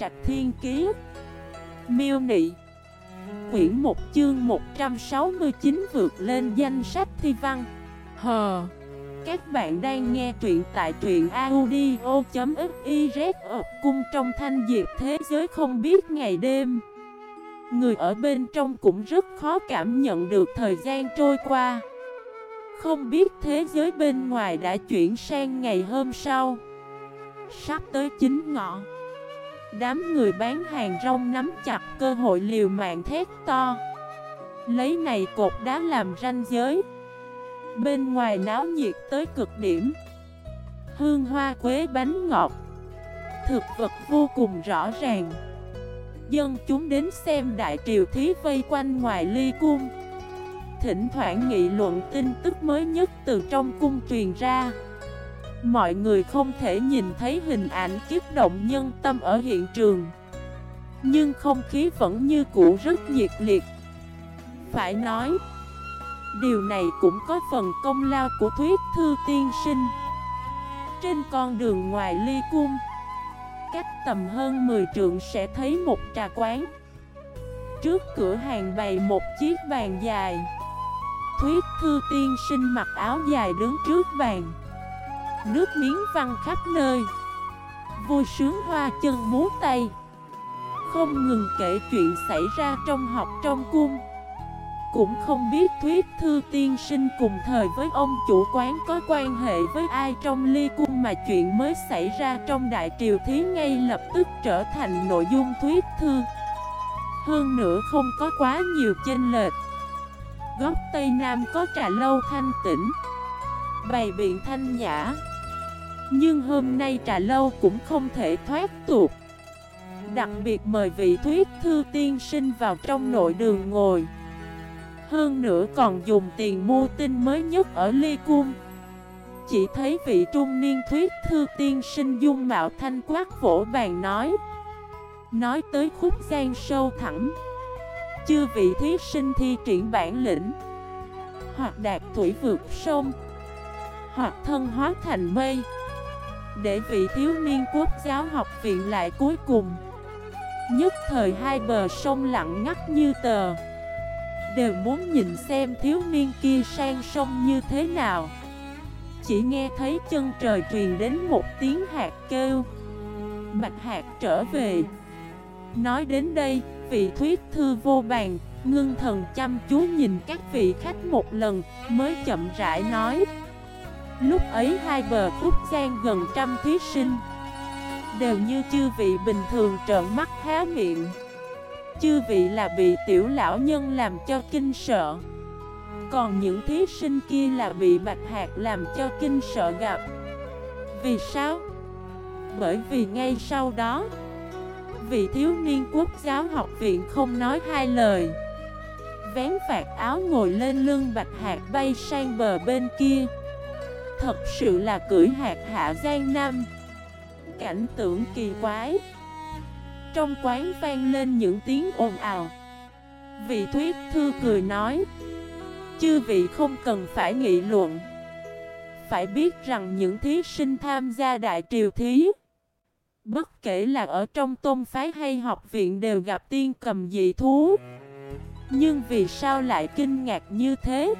Trạch Thiên Kiế Miêu Nị. Quyển 1 chương 169 vượt lên danh sách thi văn. Hờ Các bạn đang nghe truyện tại truyện audio.xyz ở cung trong thanh diệp thế giới không biết ngày đêm. Người ở bên trong cũng rất khó cảm nhận được thời gian trôi qua. Không biết thế giới bên ngoài đã chuyển sang ngày hôm sau. Sắp tới chính ngọ. Đám người bán hàng rong nắm chặt cơ hội liều mạng thét to. Lấy này cột đá làm ranh giới. Bên ngoài náo nhiệt tới cực điểm. Hương hoa quế bánh ngọt. Thực vật vô cùng rõ ràng. Dân chúng đến xem đại triều thí vây quanh ngoài ly cung. Thỉnh thoảng nghị luận tin tức mới nhất từ trong cung truyền ra. Mọi người không thể nhìn thấy hình ảnh kiếp động nhân tâm ở hiện trường. Nhưng không khí vẫn như cũ rất nhiệt liệt. Phải nói, Điều này cũng có phần công lao của thuyết thư tiên sinh. Trên con đường ngoài ly cung, Cách tầm hơn 10 trượng sẽ thấy một trà quán. Trước cửa hàng bày một chiếc bàn dài. Thuyết thư tiên sinh mặc áo dài đứng trước bàn. Nước miếng văng khắp nơi. Vui sướng hoa chân múa tay. Không ngừng kể chuyện xảy ra trong học trong cung. Cũng không biết thuyết thư tiên sinh cùng thời với ông chủ quán có quan hệ với ai trong ly cung Mà chuyện mới xảy ra trong đại triều thí ngay lập tức trở thành nội dung thuyết thư. Hơn nữa không có quá nhiều chênh lệch. Góc Tây Nam có trà lâu thanh tĩnh. Bày biện thanh nhã. Nhưng hôm nay trà lâu cũng không thể thoát tuột Đặc biệt mời vị thuyết thư tiên sinh vào trong nội đường ngồi. Hơn nữa còn dùng tiền mua tin mới nhất ở Ly Cung. Chỉ thấy vị trung niên thuyết thư tiên sinh dung mạo thanh quát vỗ bàn nói. Nói tới khúc gian sâu thẳm chưa vị thí sinh thi triển bản lĩnh, Hoặc đạt thủy vượt sông hoặc thân hóa thành mây. Để vị thiếu niên quốc giáo học viện lại cuối cùng. Nhất thời hai bờ sông lặng ngắt như tờ. Đều muốn nhìn xem thiếu niên kia sang sông như thế nào. Chỉ nghe thấy chân trời truyền đến một tiếng hạt kêu. Bạch hạt trở về. Nói đến đây vị thuyết thư vô bàn, ngưng thần chăm chú nhìn các vị khách một lần, mới chậm rãi nói. Lúc ấy hai bờ khúc gian gần trăm thí sinh, đều như chư vị bình thường trợn mắt há miệng. Chư vị là bị tiểu lão nhân làm cho kinh sợ. Còn những thí sinh kia là bị bạch hạt làm cho kinh sợ gặp. Vì sao? Bởi vì ngay sau đó vị thiếu niên quốc giáo học viện không nói hai lời Vén vạt áo ngồi lên lưng bạch hạt bay sang bờ bên kia Thật sự là cưỡi hạt hạ Giang Nam. Cảnh tượng kỳ quái. Trong quán vang lên những tiếng ồn ào. Vị thuyết thư cười nói, Chư vị không cần phải nghị luận. Phải biết rằng những thí sinh tham gia đại triều thí, Bất kể là ở trong tôn phái hay học viện đều gặp tiên cầm dị thú. Nhưng vì sao lại kinh ngạc như thế?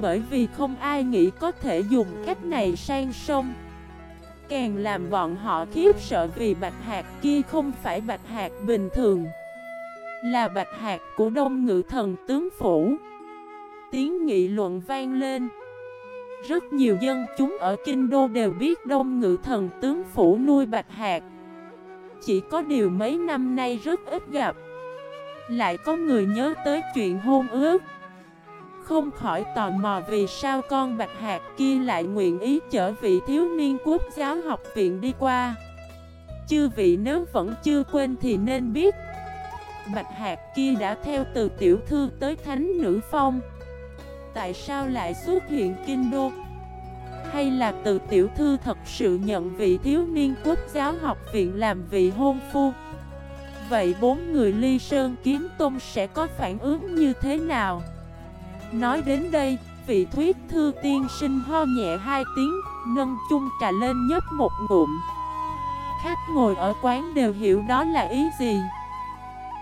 Bởi vì không ai nghĩ có thể dùng cách này sang sông. Càng làm bọn họ khiếp sợ vì bạch hạt kia không phải bạch hạt bình thường. Là bạch hạt của đông ngự thần tướng phủ. Tiếng nghị luận vang lên. Rất nhiều dân chúng ở Kinh Đô đều biết Đông Ngự Thần tướng phủ nuôi bạch hạt. Chỉ có điều mấy năm nay rất ít gặp. Lại có người nhớ tới chuyện hôn ước. Không khỏi tò mò vì sao con bạch hạt kia lại nguyện ý chở vị thiếu niên quốc giáo học viện đi qua Chư vị nếu vẫn chưa quên thì nên biết, Bạch hạt kia đã theo từ tiểu thư tới thánh nữ phong Tại sao lại xuất hiện kinh đô? Hay là từ tiểu thư thật sự nhận vị thiếu niên quốc giáo học viện làm vị hôn phu? Vậy bốn người ly sơn kiếm tôn sẽ có phản ứng như thế nào? Nói đến đây, vị thuyết thư tiên sinh ho nhẹ hai tiếng, nâng chung trà lên nhấp một ngụm. khách ngồi ở quán đều hiểu đó là ý gì.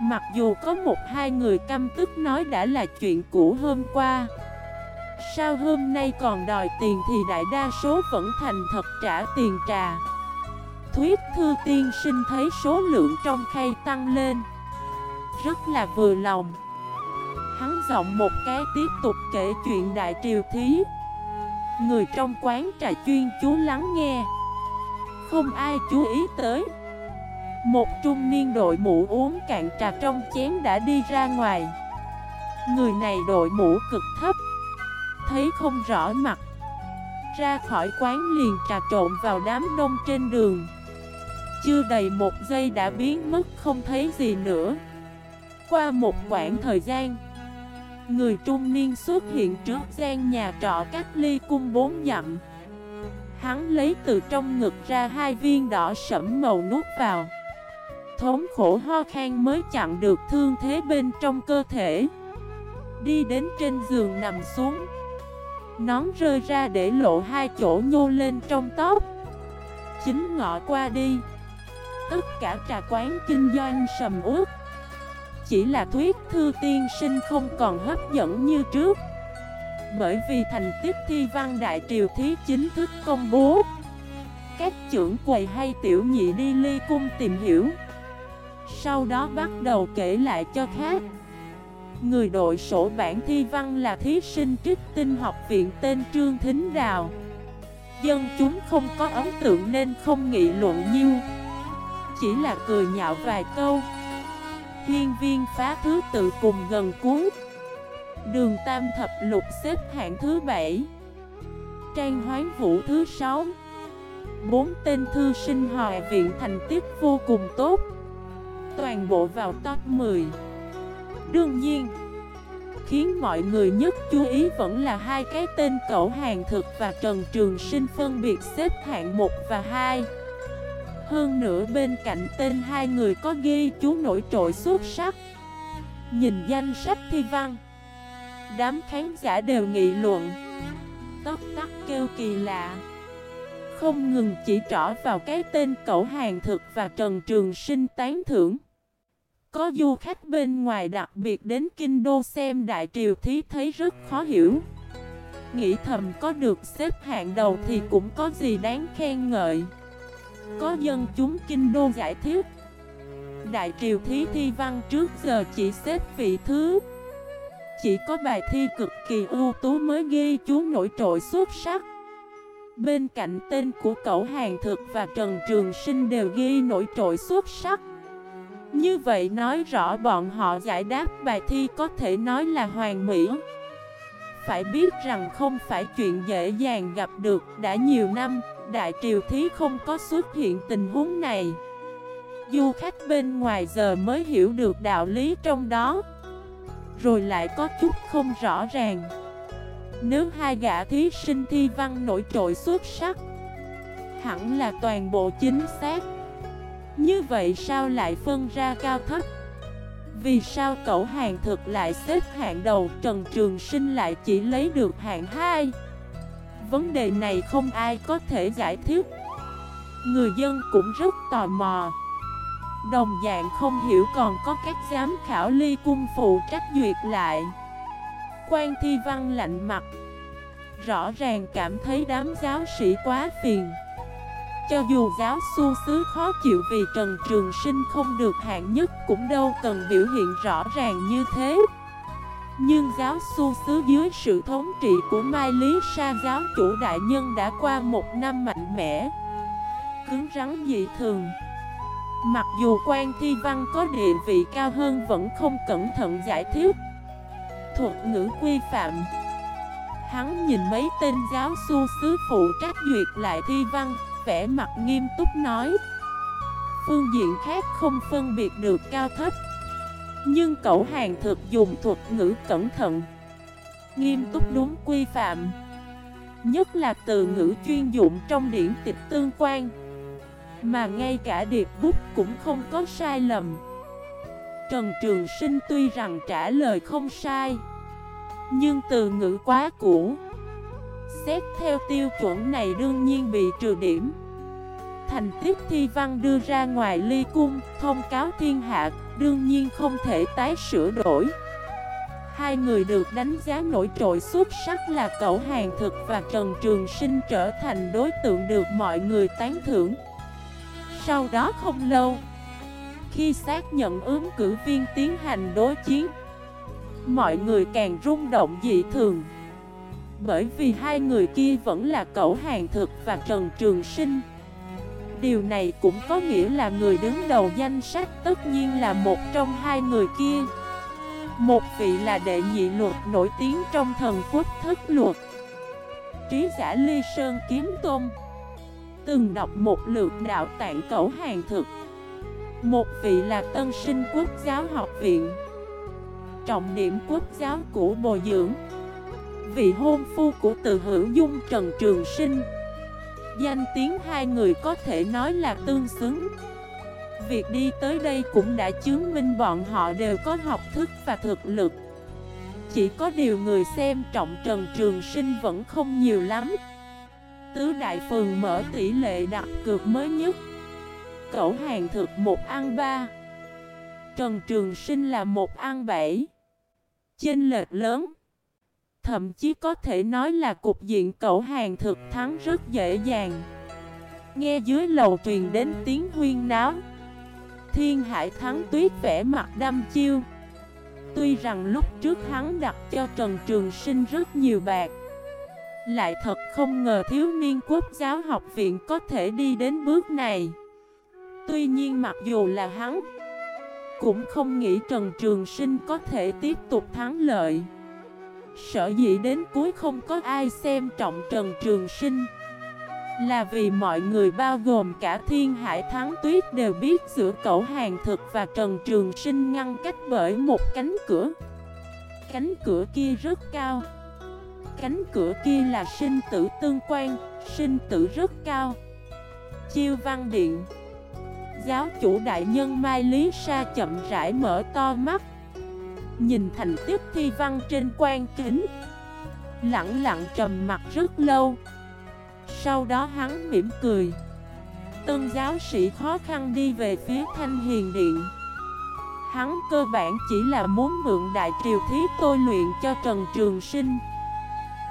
Mặc dù có một hai người căm tức nói đã là chuyện cũ hôm qua Sao hôm nay còn đòi tiền thì đại đa số vẫn thành thật trả tiền trà. Thuyết thư tiên sinh thấy số lượng trong khay tăng lên Rất là vừa lòng. Hắn giọng một cái tiếp tục kể chuyện đại triều thí. Người trong quán trà chuyên chú lắng nghe. Không ai chú ý tới. Một trung niên đội mũ uống cạn trà trong chén đã đi ra ngoài. Người này đội mũ cực thấp. Thấy không rõ mặt. Ra khỏi quán liền trà trộn vào đám đông trên đường. Chưa đầy một giây đã biến mất không thấy gì nữa. Qua một quãng thời gian Người trung niên xuất hiện trước gian nhà trọ cách ly cung bốn dặm. Hắn lấy từ trong ngực ra hai viên đỏ sẫm màu nuốt vào. Thống khổ ho khan mới chặn được thương thế bên trong cơ thể. Đi đến trên giường nằm xuống. Nón rơi ra để lộ hai chỗ nhô lên trong tóc Chính ngọ qua đi. Tất cả trà quán kinh doanh sầm uất chỉ là thuyết thư tiên sinh không còn hấp dẫn như trước. Bởi vì thành tích thi văn đại triều thí chính thức công bố, Các trưởng quầy hay tiểu nhị đi ly cung tìm hiểu, Sau đó bắt đầu kể lại cho khác. Người đội sổ bản thi văn là thí sinh trích tinh học viện tên Trương Thính Đào. Dân chúng không có ấn tượng nên không nghị luận nhiêu Chỉ là cười nhạo vài câu. Hiên viên phá thứ tự cùng gần cuối. Đường tam thập lục xếp hạng thứ 7 Trang hoán vũ thứ 6 Bốn tên thư sinh hòa viện thành tích vô cùng tốt. Toàn bộ vào top 10 Đương nhiên, Khiến mọi người nhất chú ý vẫn là hai cái tên cậu hàng thực và Trần Trường Sinh phân biệt xếp hạng 1 và 2 hơn nữa bên cạnh tên hai người có ghi chú nổi trội xuất sắc. Nhìn danh sách thi văn, Đám khán giả đều nghị luận. Tóc tắc kêu kỳ lạ. Không ngừng chỉ trỏ vào cái tên cậu hàng thực và Trần Trường Sinh tán thưởng. Có du khách bên ngoài đặc biệt đến Kinh Đô xem Đại Triều Thí thấy rất khó hiểu. Nghĩ thầm có được xếp hạng đầu thì cũng có gì đáng khen ngợi có dân chúng kinh đô giải thích. Đại triều thí thi văn trước giờ chỉ xếp vị thứ. Chỉ có bài thi cực kỳ ưu tú mới ghi chú nổi trội xuất sắc. Bên cạnh tên của cậu Hàng Thực và Trần Trường Sinh đều ghi nổi trội xuất sắc. Như vậy nói rõ bọn họ giải đáp bài thi có thể nói là hoàn mỹ. Phải biết rằng không phải chuyện dễ dàng gặp được đã nhiều năm. Đại Triều Thí không có xuất hiện tình huống này. Du khách bên ngoài giờ mới hiểu được đạo lý trong đó. Rồi lại có chút không rõ ràng. Nếu hai gã thí sinh thi văn nổi trội xuất sắc, Hẳn là toàn bộ chính xác. Như vậy sao lại phân ra cao thấp? Vì sao cậu hàng thực lại xếp hạng đầu, Trần Trường Sinh lại chỉ lấy được hạng 2 Vấn đề này không ai có thể giải thích. Người dân cũng rất tò mò. Đồng dạng không hiểu còn có các giám khảo ly cung phụ trách duyệt lại. Quan thi văn lạnh mặt. Rõ ràng cảm thấy đám giáo sĩ quá phiền. Cho dù giáo su xứ khó chịu vì Trần Trường Sinh không được hạng nhất Cũng đâu cần biểu hiện rõ ràng như thế nhưng giáo su xứ dưới sự thống trị của Mai Lý Sa giáo chủ đại nhân đã qua một năm mạnh mẽ. Cứng rắn dị thường. Mặc dù quan thi văn có địa vị cao hơn vẫn không cẩn thận giải thích Thuật ngữ quy phạm. Hắn nhìn mấy tên giáo su xứ phụ trách duyệt lại thi văn, vẻ mặt nghiêm túc nói, Phương diện khác không phân biệt được cao thấp nhưng cậu hàng thực dùng thuật ngữ cẩn thận. Nghiêm túc đúng quy phạm. Nhất là từ ngữ chuyên dụng trong điển tịch tương quan. Mà ngay cả điệp bút cũng không có sai lầm. Trần Trường Sinh tuy rằng trả lời không sai Nhưng từ ngữ quá cũ. Xét theo tiêu chuẩn này đương nhiên bị trừ điểm. Thành Tiết thi văn đưa ra ngoài ly cung, thông cáo thiên hạ, đương nhiên không thể tái sửa đổi. Hai người được đánh giá nổi trội xuất sắc là Cẩu Hàng Thực và Trần Trường Sinh trở thành đối tượng được mọi người tán thưởng. Sau đó không lâu, khi xác nhận ứng cử viên tiến hành đối chiến, mọi người càng rung động dị thường. Bởi vì hai người kia vẫn là Cẩu Hàng Thực và Trần Trường Sinh. Điều này cũng có nghĩa là người đứng đầu danh sách tất nhiên là một trong hai người kia. Một vị là đệ nhị luật nổi tiếng trong thần quốc thất luật, Trí giả Ly Sơn Kiếm Tôn. Từng đọc một lượt đạo tạng cẩu hàng thực. Một vị là tân sinh quốc giáo học viện, Trọng điểm quốc giáo của bồi dưỡng. Vị hôn phu của từ hữu dung Trần Trường Sinh. Danh tiếng hai người có thể nói là tương xứng. Việc đi tới đây cũng đã chứng minh bọn họ đều có học thức và thực lực. Chỉ có điều người xem trọng Trần Trường Sinh vẫn không nhiều lắm. Tứ Đại Phường mở tỷ lệ đặt cược mới nhất. Cẩu hàng thực một ăn ba. Trần Trường Sinh là một ăn bảy. Chênh lệch lớn. Thậm chí có thể nói là cục diện cậu hàng thực thắng rất dễ dàng. Nghe dưới lầu truyền đến tiếng huyên náo. Thiên Hải Thắng Tuyết vẽ mặt đâm chiêu. Tuy rằng lúc trước hắn đặt cho Trần Trường Sinh rất nhiều bạc, Lại thật không ngờ thiếu niên quốc giáo học viện có thể đi đến bước này. Tuy nhiên mặc dù là hắn, Cũng không nghĩ Trần Trường Sinh có thể tiếp tục thắng lợi. Sở dĩ đến cuối không có ai xem trọng Trần Trường Sinh là vì mọi người bao gồm cả thiên hải thắng tuyết đều biết giữa cậu hàng thực và Trần Trường Sinh ngăn cách bởi một cánh cửa. Cánh cửa kia rất cao. Cánh cửa kia là sinh tử tương quan, sinh tử rất cao. Chiêu văn điện Giáo chủ đại nhân Mai Lý Sa chậm rãi mở to mắt. Nhìn thành tiếp thi văn trên quan kính. Lặng lặng trầm mặt rất lâu. Sau đó hắn mỉm cười. Tân giáo sĩ khó khăn đi về phía Thanh Hiền Điện. Hắn cơ bản chỉ là muốn mượn đại triều thí tôi luyện cho Trần Trường Sinh.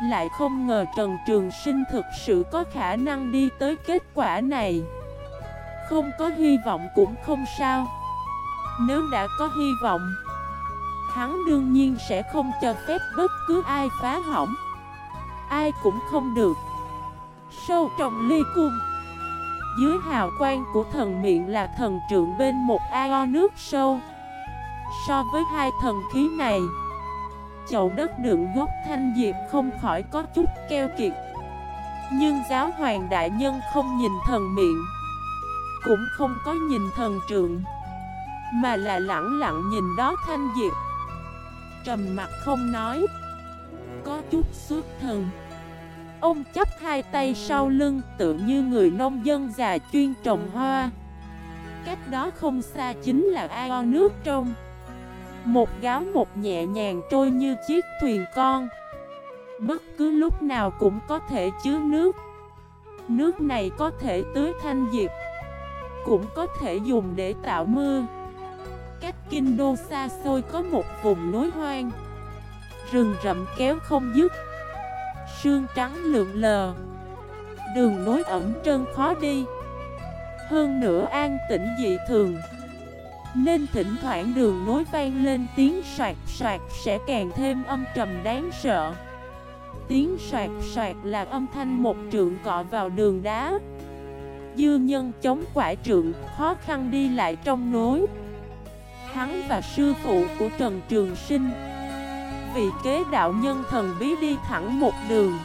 Lại không ngờ Trần Trường Sinh thực sự có khả năng đi tới kết quả này. Không có hy vọng cũng không sao. Nếu đã có hy vọng Hắn đương nhiên sẽ không cho phép bất cứ ai phá hỏng. Ai cũng không được. Sâu trong ly cung, Dưới hào quang của thần miệng là thần trượng bên một ao nước sâu. So với hai thần khí này, Chậu đất đựng gốc thanh diệp không khỏi có chút keo kiệt. Nhưng giáo hoàng đại nhân không nhìn thần miệng, Cũng không có nhìn thần trượng Mà là lặng lặng nhìn đó thanh diệp. Trầm mặt không nói. Có chút suốt thần. Ông chấp hai tay sau lưng tự như người nông dân già chuyên trồng hoa. Cách đó không xa chính là ao nước trong. Một gáo một nhẹ nhàng trôi như chiếc thuyền con. Bất cứ lúc nào cũng có thể chứa nước. Nước này có thể tưới thanh diệp Cũng có thể dùng để tạo mưa. Cách kinh đô xa xôi có một vùng núi hoang. Rừng rậm kéo không dứt. Sương trắng lượn lờ. Đường nối ẩm trơn khó đi. Hơn nữa an tĩnh dị thường. Nên thỉnh thoảng đường nối vang lên tiếng soạt soạt sẽ càng thêm âm trầm đáng sợ. Tiếng soạt soạt là âm thanh một trượng cọ vào đường đá. Dư nhân chống quả trượng, khó khăn đi lại trong nối Hắn và sư phụ của Trần Trường Sinh. Vị kế đạo nhân thần bí đi thẳng một đường.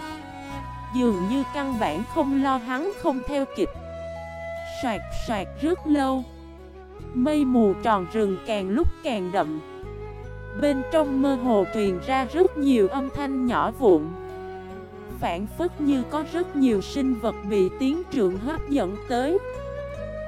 Dường như căn bản không lo hắn không theo kịp. Soạt soạt rất lâu. Mây mù tròn rừng càng lúc càng đậm. Bên trong mơ hồ truyền ra rất nhiều âm thanh nhỏ vụn. Phản phất như có rất nhiều sinh vật bị tiếng trượng hấp dẫn tới.